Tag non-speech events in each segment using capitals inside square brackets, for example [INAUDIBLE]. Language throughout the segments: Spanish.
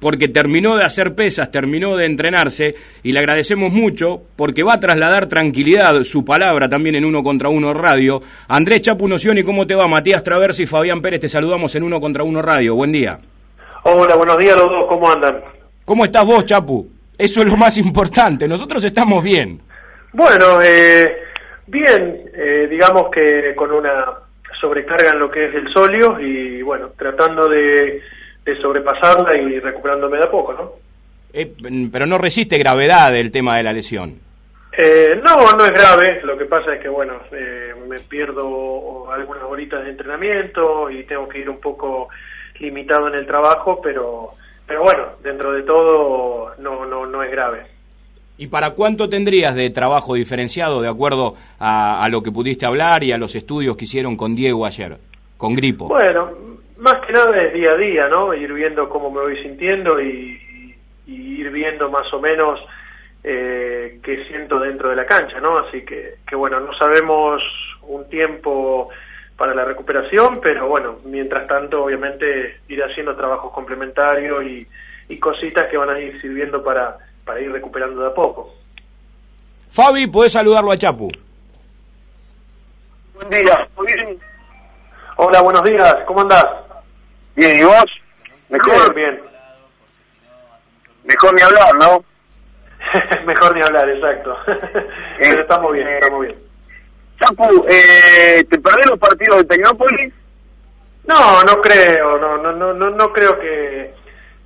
porque terminó de hacer pesas, terminó de entrenarse y le agradecemos mucho porque va a trasladar tranquilidad, su palabra también en Uno contra Uno Radio. Andrés Chapu Nocioni, ¿cómo te va? Matías Traversi y Fabián Pérez, te saludamos en Uno contra Uno Radio. Buen día. Hola, buenos días los dos, ¿cómo andan? ¿Cómo estás vos, Chapu? Eso es lo más importante, nosotros estamos bien. Bueno, eh, bien, eh, digamos que con una sobrecarga en lo que es el solio y bueno, tratando de, sobrepasarla y recuperándome de a poco, ¿no? Eh, pero no resiste gravedad el tema de la lesión. Eh, no, no es grave, lo que pasa es que bueno, eh, me pierdo algunas horitas de entrenamiento y tengo que ir un poco limitado en el trabajo, pero, pero bueno, dentro de todo no, no, no es grave. ¿Y para cuánto tendrías de trabajo diferenciado de acuerdo a, lo que pudiste hablar y a los estudios que hicieron con Diego ayer, con Gripo? Bueno, más que nada es día a día, ¿no? Ir viendo cómo me voy sintiendo y, ir viendo más o menos eh, qué siento dentro de la cancha, ¿no? Así que, que bueno, no sabemos un tiempo para la recuperación, pero bueno, mientras tanto obviamente ir haciendo trabajos complementarios y, y cositas que van a ir sirviendo para para ir recuperando de a poco. Fabi, ¿podés saludarlo a Chapu? Buen día, muy bien. Hola, buenos días, ¿cómo andás? Bien, ¿y vos? Mejor. Bien, Mejor ni hablar, ¿no? [LAUGHS] Mejor ni hablar, exacto. [LAUGHS] Pero estamos bien, estamos bien. Chapu, eh, ¿te perdés los partidos de Tecnópolis? No, no creo, no, no, no, no, no creo que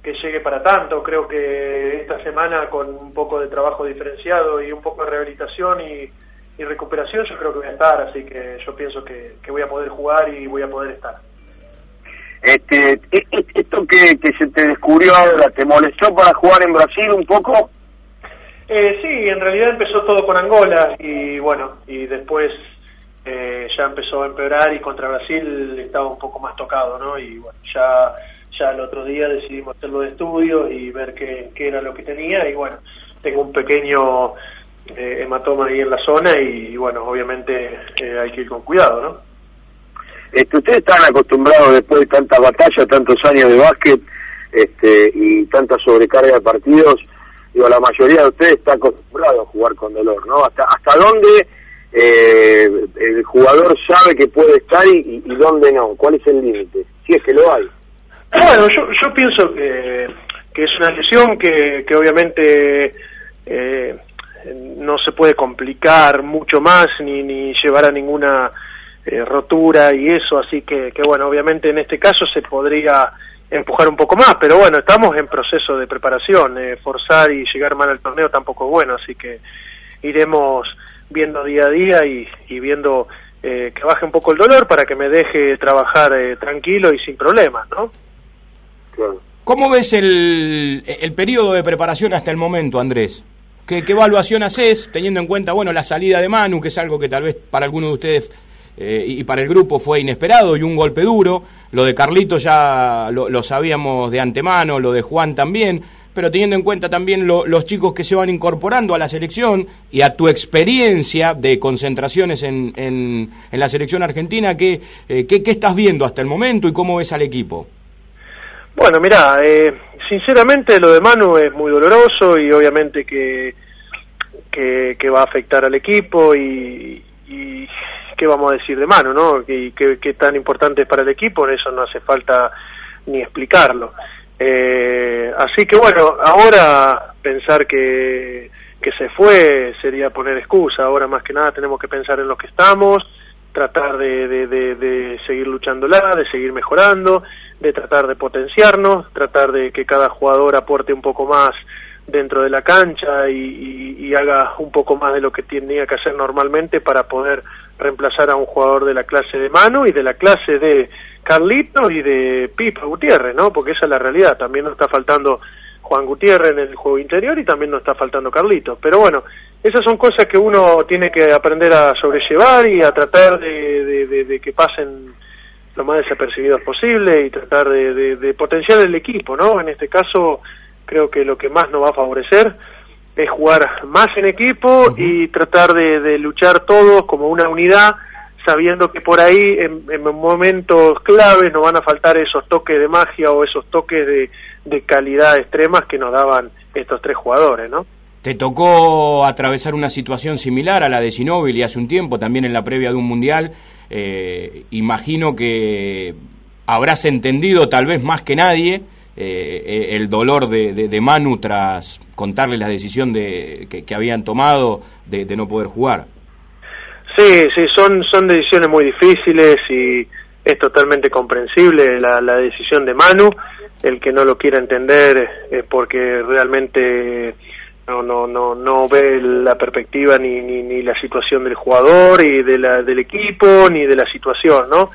que llegue para tanto. Creo que esta semana con un poco de trabajo diferenciado y un poco de rehabilitación y, recuperación yo creo que voy a estar, así que yo pienso que, voy a poder jugar y voy a poder estar. Este, e, e, ¿Esto que, que se te descubrió ahora te molestó para jugar en Brasil un poco? Eh, sí, en realidad empezó todo con Angola y bueno, y después eh, ya empezó a empeorar y contra Brasil estaba un poco más tocado, ¿no? Y bueno, ya ya el otro día decidimos hacerlo de estudio y ver qué, era lo que tenía y bueno, tengo un pequeño eh, hematoma ahí en la zona y, bueno, obviamente eh, hay que ir con cuidado, ¿no? Este, ustedes están acostumbrados después de tantas batallas, tantos años de básquet este, y tanta sobrecarga de partidos, digo, la mayoría de ustedes está acostumbrado a jugar con dolor, ¿no? ¿Hasta, hasta dónde eh, el jugador sabe que puede estar y, dónde no? ¿Cuál es el límite? Si es que lo hay. Bueno, yo, yo pienso que, que es una lesión que, que obviamente eh, no se puede complicar mucho más ni, ni llevar a ninguna eh, rotura y eso, así que, que bueno, obviamente en este caso se podría empujar un poco más, pero bueno, estamos en proceso de preparación, eh, forzar y llegar mal al torneo tampoco es bueno, así que iremos viendo día a día y, y viendo que baje un poco el dolor para que me deje trabajar tranquilo y sin problemas, ¿no? ¿Cómo ves el, el periodo de preparación hasta el momento, Andrés? ¿Qué, evaluación haces teniendo en cuenta, bueno, la salida de Manu, que es algo que tal vez para algunos de ustedes eh, y para el grupo fue inesperado y un golpe duro? Lo de Carlito ya lo, sabíamos de antemano, lo de Juan también, pero teniendo en cuenta también los chicos que se van incorporando a la selección y a tu experiencia de concentraciones en, en, la selección argentina, ¿qué, eh, qué, ¿qué estás viendo hasta el momento y cómo ves al equipo? Bueno, mira, eh, sinceramente lo de Manu es muy doloroso y obviamente que, que, va a afectar al equipo y, qué vamos a decir de Manu, ¿no? Y qué, tan importante es para el equipo, eso no hace falta ni explicarlo. Eh, así que bueno, ahora pensar que, que se fue sería poner excusa, ahora más que nada tenemos que pensar en lo que estamos, tratar de, de, de, de seguir luchándola, de seguir mejorando de tratar de potenciarnos, tratar de que cada jugador aporte un poco más dentro de la cancha y, haga un poco más de lo que tenía que hacer normalmente para poder reemplazar a un jugador de la clase de Manu y de la clase de Carlito y de Pipa Gutiérrez, ¿no? Porque esa es la realidad, también nos está faltando Juan Gutiérrez en el juego interior y también nos está faltando Carlito. Pero bueno, esas son cosas que uno tiene que aprender a sobrellevar y a tratar de que pasen lo más desapercibidos posible y tratar de, potenciar el equipo, ¿no? En este caso, creo que lo que más nos va a favorecer es jugar más en equipo y tratar de, luchar todos como una unidad, sabiendo que por ahí en, momentos claves nos van a faltar esos toques de magia o esos toques de, de calidad extremas que nos daban estos tres jugadores, ¿no? Te tocó atravesar una situación similar a la de Ginóbili hace un tiempo, también en la previa de un mundial. Eh, imagino que habrás entendido tal vez más que nadie eh, el dolor de, Manu tras contarle la decisión de, que, habían tomado de, no poder jugar. Sí, sí, son, son decisiones muy difíciles y es totalmente comprensible la, la decisión de Manu. El que no lo quiera entender es porque realmente no no no no ve la perspectiva ni, ni, ni la situación del jugador y de la, del equipo ni de la situación no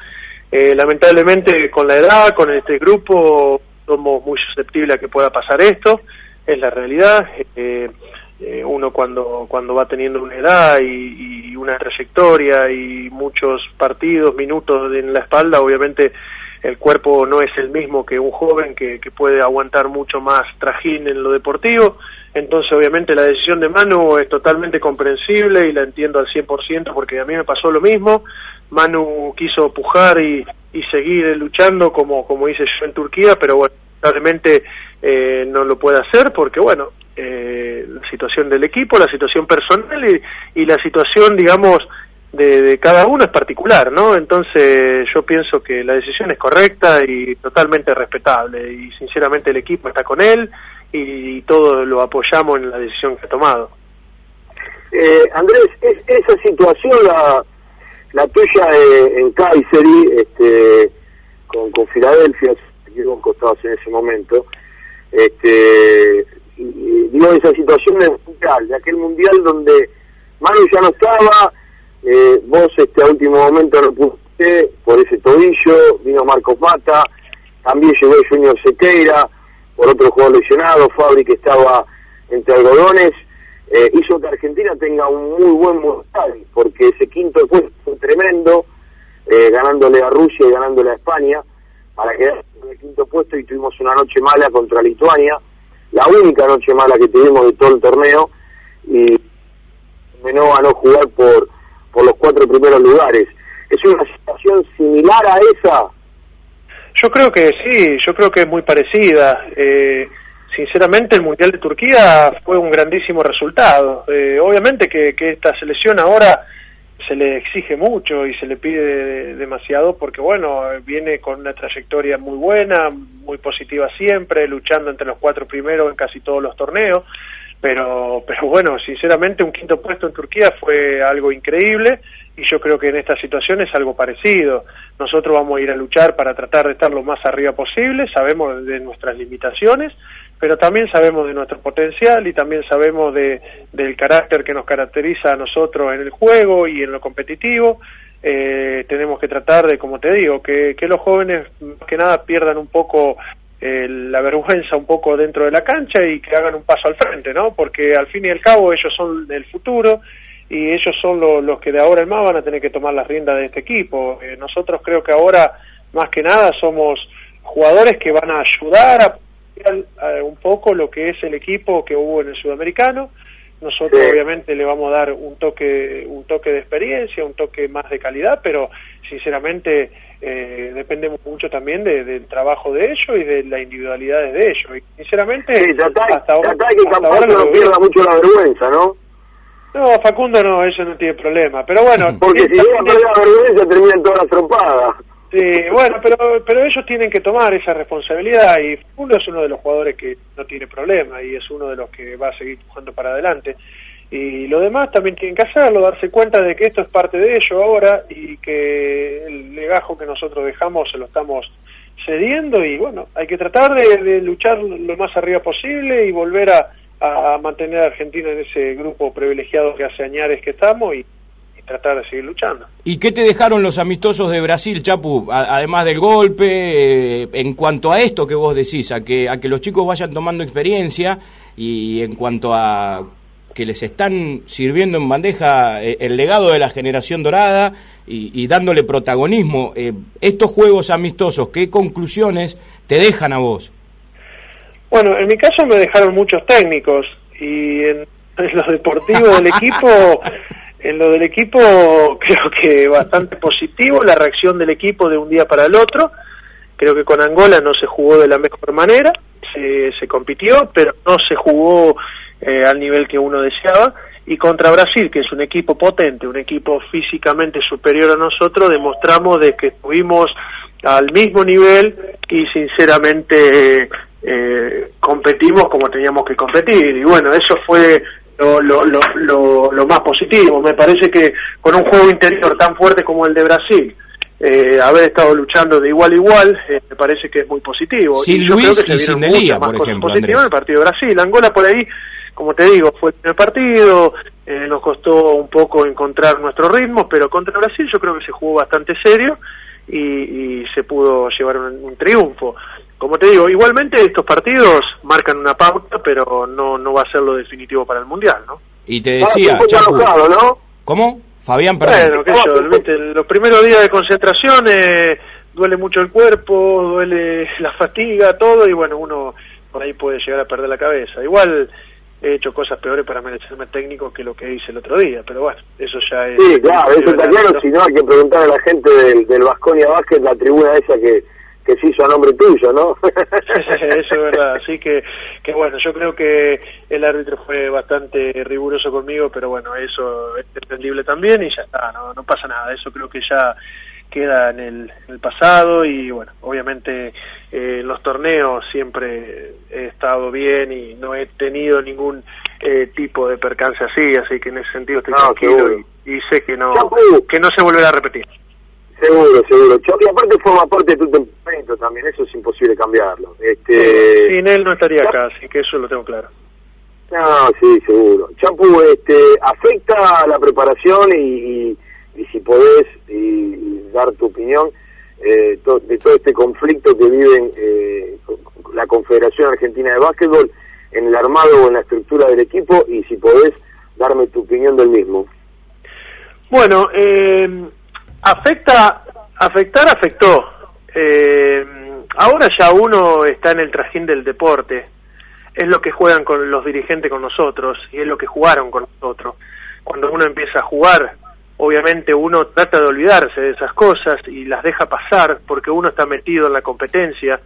eh, lamentablemente con la edad con este grupo somos muy susceptibles a que pueda pasar esto es la realidad eh, eh, uno cuando cuando va teniendo una edad y, una trayectoria y muchos partidos minutos en la espalda obviamente el cuerpo no es el mismo que un joven que, que puede aguantar mucho más trajín en lo deportivo entonces, obviamente, la decisión de Manu es totalmente comprensible y la entiendo al 100% porque a mí me pasó lo mismo. Manu quiso pujar y, y seguir luchando como, como hice yo en Turquía, pero bueno, realmente eh, no lo puede hacer porque, bueno, eh, la situación del equipo, la situación personal y, y la situación, digamos, de, de, cada uno es particular, ¿no? Entonces yo pienso que la decisión es correcta y totalmente respetable y sinceramente el equipo está con él y todo lo apoyamos en la decisión que ha tomado. Eh, Andrés, es, esa situación, la, la tuya en Kayseri, este, con, con Filadelfia, que costados en ese momento, este, digo, esa situación es mundial, de aquel mundial donde Manu ya no estaba, eh, vos este, a último momento no pudiste por ese tobillo, vino Marcos Mata, también llegó Junior Sequeira, por otro jugador lesionado, Fabri que estaba entre algodones, eh, hizo que Argentina tenga un muy buen mundial, porque ese quinto puesto fue tremendo, eh, ganándole a Rusia y ganándole a España, para quedar en el quinto puesto y tuvimos una noche mala contra Lituania, la única noche mala que tuvimos de todo el torneo, y menó a no jugar por, por los cuatro primeros lugares. ¿Es una situación similar a esa yo creo que sí, yo creo que es muy parecida. Eh, sinceramente, el Mundial de Turquía fue un grandísimo resultado. Eh, obviamente que, que, esta selección ahora se le exige mucho y se le pide demasiado porque, bueno, viene con una trayectoria muy buena, muy positiva siempre, luchando entre los cuatro primeros en casi todos los torneos. Pero, pero bueno, sinceramente un quinto puesto en Turquía fue algo increíble y yo creo que en esta situación es algo parecido. Nosotros vamos a ir a luchar para tratar de estar lo más arriba posible, sabemos de nuestras limitaciones, pero también sabemos de nuestro potencial y también sabemos de, del carácter que nos caracteriza a nosotros en el juego y en lo competitivo. Eh, tenemos que tratar de, como te digo, que, que los jóvenes más que nada pierdan un poco eh, la vergüenza un poco dentro de la cancha y que hagan un paso al frente, ¿no? Porque al fin y al cabo ellos son el futuro y ellos son los que de ahora en más van a tener que tomar las riendas de este equipo. Eh, nosotros creo que ahora, más que nada, somos jugadores que van a ayudar a, un poco lo que es el equipo que hubo en el sudamericano. Nosotros obviamente le vamos a dar un toque, un toque de experiencia, un toque más de calidad, pero sinceramente eh, dependemos mucho también del trabajo de ellos y de las individualidades de ellos. Y sinceramente, hasta ahora, no pierda mucho la vergüenza, ¿no? No, Facundo no, eso no tiene problema. Pero bueno. Porque si no la vergüenza terminan todas las trompadas. Sí, bueno, pero, pero ellos tienen que tomar esa responsabilidad y Facundo es uno de los jugadores que no tiene problema y es uno de los que va a seguir jugando para adelante. Y lo demás también tienen que hacerlo, darse cuenta de que esto es parte de ello ahora y que el legajo que nosotros dejamos se lo estamos cediendo y bueno, hay que tratar de luchar lo más arriba posible y volver a, a, mantener a Argentina en ese grupo privilegiado que hace añares que estamos y, tratar de seguir luchando. ¿Y qué te dejaron los amistosos de Brasil, Chapu? además del golpe, eh, en cuanto a esto que vos decís, a que, a que los chicos vayan tomando experiencia y en cuanto a que les están sirviendo en bandeja eh, el legado de la generación dorada y, dándole protagonismo. Eh, estos juegos amistosos, ¿qué conclusiones te dejan a vos? Bueno, en mi caso me dejaron muchos técnicos y en, lo deportivo del [LAUGHS] equipo, en lo del equipo [LAUGHS] creo que bastante positivo la reacción del equipo de un día para el otro. Creo que con Angola no se jugó de la mejor manera, se, se compitió, pero no se jugó eh, al nivel que uno deseaba. Y contra Brasil, que es un equipo potente, un equipo físicamente superior a nosotros, demostramos de que estuvimos al mismo nivel y sinceramente eh, competimos como teníamos que competir. Y bueno, eso fue lo, lo, lo, lo, más positivo. Me parece que con un juego interior tan fuerte como el de Brasil, eh, haber estado luchando de igual a igual, eh, me parece que es muy positivo. Sin Luis y sin por ejemplo, en el partido de Brasil. Angola por ahí, como te digo, fue el primer partido, eh, nos costó un poco encontrar nuestro ritmo, pero contra Brasil yo creo que se jugó bastante serio y, se pudo llevar un, triunfo. Como te digo, igualmente estos partidos marcan una pauta, pero no, no va a ser lo definitivo para el Mundial, ¿no? Y te decía, ¿no? ¿Cómo? Fabián, perdón. Bueno, los primeros días de concentración eh, duele mucho el cuerpo, duele [LAUGHS] la fatiga, todo, y bueno, uno por ahí puede llegar a perder la cabeza. Igual he hecho cosas peores para merecerme técnico que lo que hice el otro día, pero bueno, eso ya es... Sí, claro, eso está claro, si no hay que preguntar a la gente del, del Vasconia Vázquez, la tribuna esa que que se hizo a nombre tuyo, ¿no? [LAUGHS] Eso es verdad, así que, que bueno, yo creo que el árbitro fue bastante riguroso conmigo, pero bueno, eso es entendible también y ya está, no, no pasa nada, eso creo que ya queda en el, pasado y bueno, obviamente eh, en los torneos siempre he estado bien y no he tenido ningún eh, tipo de percance así, así que en ese sentido estoy tranquilo y, sé que no, que no se volverá a repetir. Seguro, seguro. Y aparte forma parte de tu temperamento también, eso es imposible cambiarlo. Este... sin él no estaría acá, así que eso lo tengo claro. No, sí, seguro. Champu, este, ¿afecta la preparación y, y, si podés y, dar tu opinión eh, de todo este conflicto que viven eh, la Confederación Argentina de Básquetbol en el armado o en la estructura del equipo y si podés darme tu opinión del mismo? Bueno, eh, Afecta, afectar afectó. Eh, ahora ya uno está en el trajín del deporte. Es lo que juegan con los dirigentes con nosotros y es lo que jugaron con nosotros. Cuando uno empieza a jugar, obviamente uno trata de olvidarse de esas cosas y las deja pasar porque uno está metido en la competencia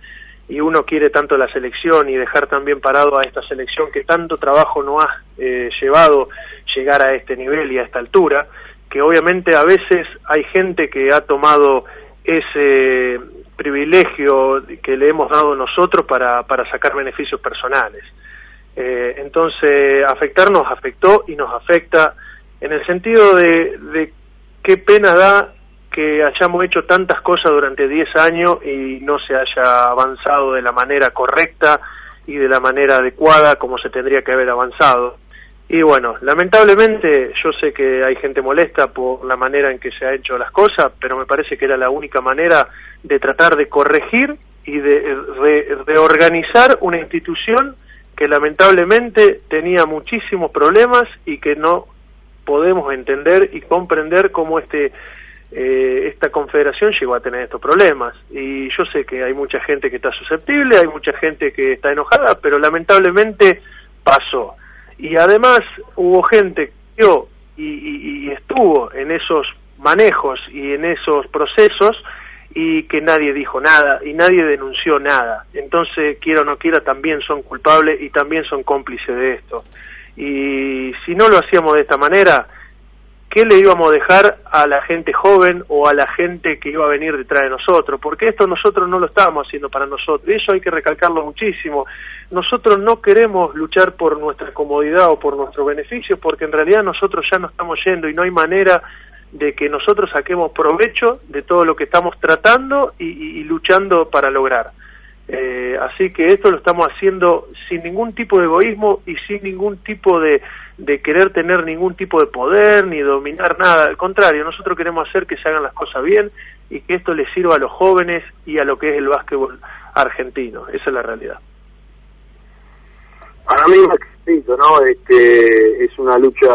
y uno quiere tanto la selección y dejar también parado a esta selección que tanto trabajo no ha eh, llevado llegar a este nivel y a esta altura que obviamente a veces hay gente que ha tomado ese privilegio que le hemos dado nosotros para, para sacar beneficios personales. Eh, entonces, afectarnos afectó y nos afecta en el sentido de, de qué pena da que hayamos hecho tantas cosas durante 10 años y no se haya avanzado de la manera correcta y de la manera adecuada como se tendría que haber avanzado. Y bueno, lamentablemente yo sé que hay gente molesta por la manera en que se ha hecho las cosas, pero me parece que era la única manera de tratar de corregir y de reorganizar una institución que lamentablemente tenía muchísimos problemas y que no podemos entender y comprender cómo este eh, esta confederación llegó a tener estos problemas. Y yo sé que hay mucha gente que está susceptible, hay mucha gente que está enojada, pero lamentablemente pasó y además hubo gente que y, y, estuvo en esos manejos y en esos procesos y que nadie dijo nada y nadie denunció nada. Entonces, quiera o no quiera, también son culpables y también son cómplices de esto. Y si no lo hacíamos de esta manera, ¿qué le íbamos a dejar a la gente joven o a la gente que iba a venir detrás de nosotros? Porque esto nosotros no lo estábamos haciendo para nosotros, y eso hay que recalcarlo muchísimo. Nosotros no queremos luchar por nuestra comodidad o por nuestro beneficio, porque en realidad nosotros ya no estamos yendo y no hay manera de que nosotros saquemos provecho de todo lo que estamos tratando y, luchando para lograr. Eh, así que esto lo estamos haciendo sin ningún tipo de egoísmo y sin ningún tipo de, de querer tener ningún tipo de poder ni dominar nada. Al contrario, nosotros queremos hacer que se hagan las cosas bien y que esto les sirva a los jóvenes y a lo que es el básquetbol argentino. Esa es la realidad. Para mí, ¿no? Este, es una lucha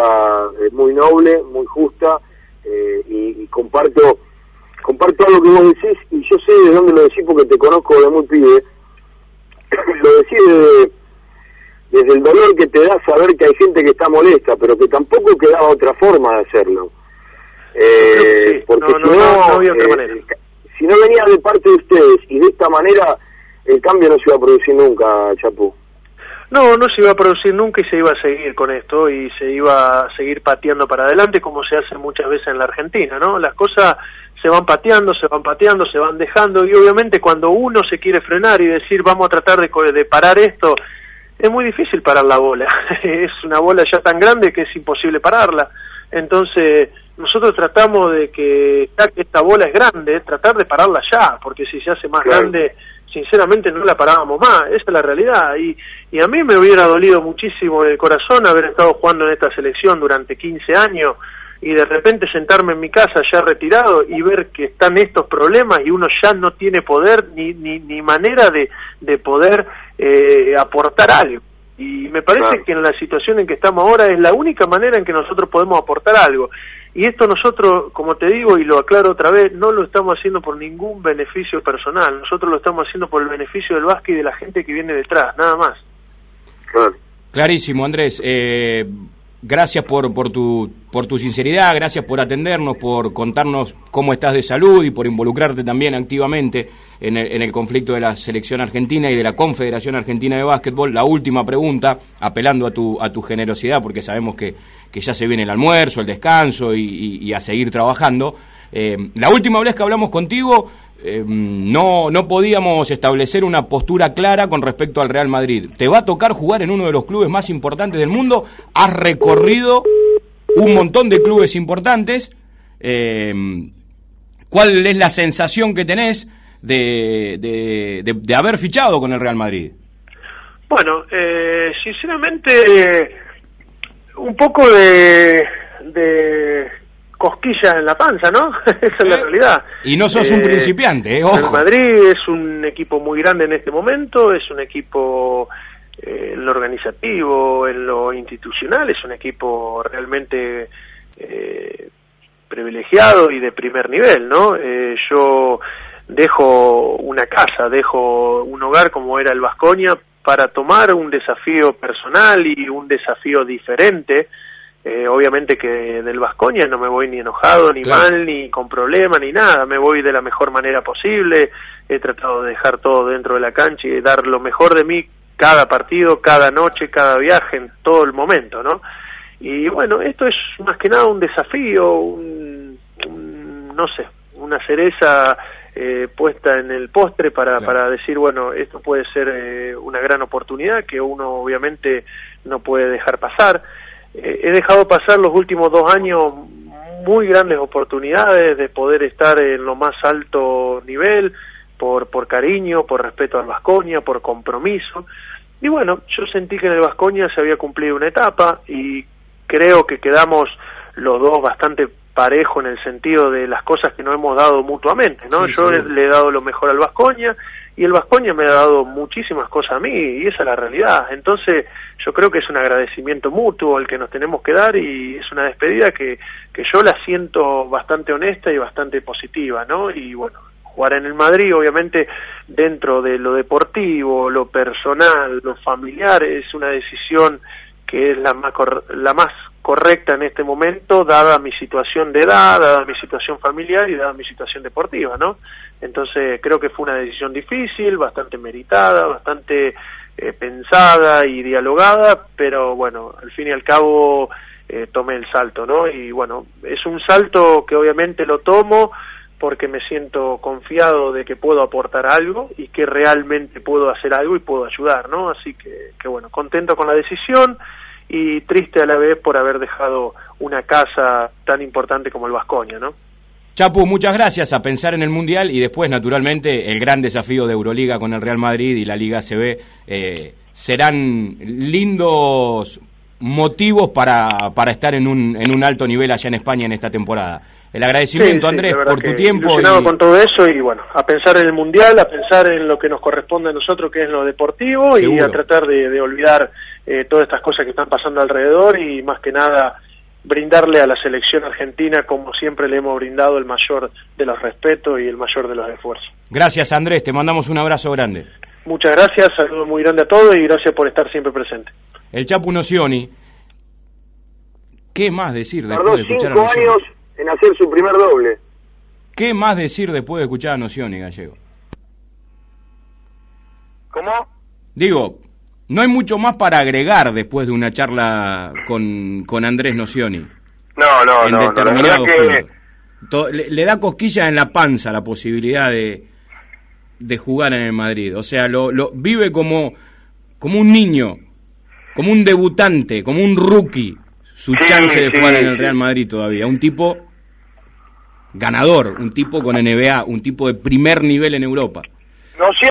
eh, muy noble, muy justa eh, y, comparto comparto algo que vos decís y yo sé de dónde lo decís porque te conozco de muy pibe. [COUGHS] lo decís de desde el dolor que te da saber que hay gente que está molesta, pero que tampoco quedaba otra forma de hacerlo. Eh, porque si no, eh, si no venía de parte de ustedes y de esta manera el cambio no se iba a producir nunca, Chapu. No, no se iba a producir nunca y se iba a seguir con esto y se iba a seguir pateando para adelante como se hace muchas veces en la Argentina, ¿no? Las cosas se van pateando, se van pateando, se van dejando y obviamente cuando uno se quiere frenar y decir vamos a tratar de, de parar esto, es muy difícil parar la bola. [LAUGHS] es una bola ya tan grande que es imposible pararla. Entonces, nosotros tratamos de que, ya que esta bola es grande, tratar de pararla ya, porque si se hace más grande sinceramente no la parábamos más, esa es la realidad. Y, y a mí me hubiera dolido muchísimo en el corazón haber estado jugando en esta selección durante 15 años y de repente sentarme en mi casa ya retirado y ver que están estos problemas y uno ya no tiene poder ni, ni, ni manera de, de poder eh, aportar algo. Y me parece que en la situación en que estamos ahora es la única manera en que nosotros podemos aportar algo. Y esto nosotros, como te digo y lo aclaro otra vez, no lo estamos haciendo por ningún beneficio personal, nosotros lo estamos haciendo por el beneficio del básquet y de la gente que viene detrás, nada más. Clarísimo, Andrés. Eh, gracias por, por, tu, por tu sinceridad, gracias por atendernos, por contarnos cómo estás de salud y por involucrarte también activamente en el, en el conflicto de la selección argentina y de la Confederación Argentina de Básquetbol. La última pregunta, apelando a tu, a tu generosidad, porque sabemos que, que ya se viene el almuerzo, el descanso y, a seguir trabajando. Eh, la última vez que hablamos contigo eh, no, no podíamos establecer una postura clara con respecto al Real Madrid. Te va a tocar jugar en uno de los clubes más importantes del mundo. Has recorrido un montón de clubes importantes. Eh, ¿Cuál es la sensación que tenés de, de, haber fichado con el Real Madrid? Bueno, eh, sinceramente, un poco de, de cosquillas en la panza, ¿no? [LAUGHS] Esa es la realidad. Y no sos un eh, principiante, ¿eh? Ojo. El Madrid es un equipo muy grande en este momento, es un equipo eh, en lo organizativo, en lo institucional, es un equipo realmente eh, privilegiado y de primer nivel, ¿no? yo dejo una casa, dejo un hogar como era el Vasconia para tomar un desafío personal y un desafío diferente eh, obviamente que del Vascoña no me voy ni enojado, ni mal, ni con problemas, ni nada. Me voy de la mejor manera posible. He tratado de dejar todo dentro de la cancha y dar lo mejor de mí cada partido, cada noche, cada viaje, en todo el momento, ¿no? Y bueno, esto es más que nada un desafío, un, no sé, una cereza eh, puesta en el postre para, para decir, bueno, esto puede ser eh, una gran oportunidad que uno obviamente no puede dejar pasar. Eh, he dejado pasar los últimos dos años muy grandes oportunidades de poder estar en lo más alto nivel, por, por cariño, por respeto al Vascoña, por compromiso. Y bueno, yo sentí que en el Vascoña se había cumplido una etapa y creo que quedamos los dos bastante parejo en el sentido de las cosas que nos hemos dado mutuamente, ¿no? yo Le, he dado lo mejor al Vascoña y el Vascoña me ha dado muchísimas cosas a mí y esa es la realidad. Entonces, yo creo que es un agradecimiento mutuo el que nos tenemos que dar y es una despedida que, que yo la siento bastante honesta y bastante positiva, ¿no? Y bueno, jugar en el Madrid, obviamente, dentro de lo deportivo, lo personal, lo familiar, es una decisión que es la más, la más correcta en este momento, dada mi situación de edad, dada mi situación familiar y dada mi situación deportiva, ¿no? Entonces creo que fue una decisión difícil, bastante meritada, bastante eh, pensada y dialogada, pero bueno, al fin y al cabo eh, tomé el salto, ¿no? Y bueno, es un salto que obviamente lo tomo porque me siento confiado de que puedo aportar algo y que realmente puedo hacer algo y puedo ayudar, ¿no? Así que, bueno, contento con la decisión y triste a la vez por haber dejado una casa tan importante como el Vascoña, ¿no? Chapu, muchas gracias a pensar en el Mundial y después, naturalmente, el gran desafío de Euroliga con el Real Madrid y la Liga CB eh, serán lindos motivos para, para estar en un, en un alto nivel allá en España en esta temporada. El agradecimiento, Andrés, por tu tiempo. Y... con todo eso y bueno, a pensar en el Mundial, a pensar en lo que nos corresponde a nosotros, que es lo deportivo, y a tratar de, olvidar eh, todas estas cosas que están pasando alrededor y más que nada brindarle a la selección argentina, como siempre le hemos brindado, el mayor de los respetos y el mayor de los esfuerzos. Gracias Andrés, te mandamos un abrazo grande. Muchas gracias, saludo muy grande a todos y gracias por estar siempre presente. El Chapu Nocioni, ¿qué más decir después de escuchar a años en hacer su primer doble. ¿Qué más decir después de escuchar a Nocioni, Gallego? ¿Cómo? Digo, no hay mucho más para agregar después de una charla con, con Andrés Nocioni. No, no, en no. determinados no, que... To- le, le da cosquillas en la panza la posibilidad de, de jugar en el Madrid. O sea, lo, lo vive como, como un niño, como un debutante, como un rookie, su Sí, chance de sí, jugar en el sí. Real Madrid todavía. Un tipo ganador, un tipo con NBA, un tipo de primer nivel en Europa. No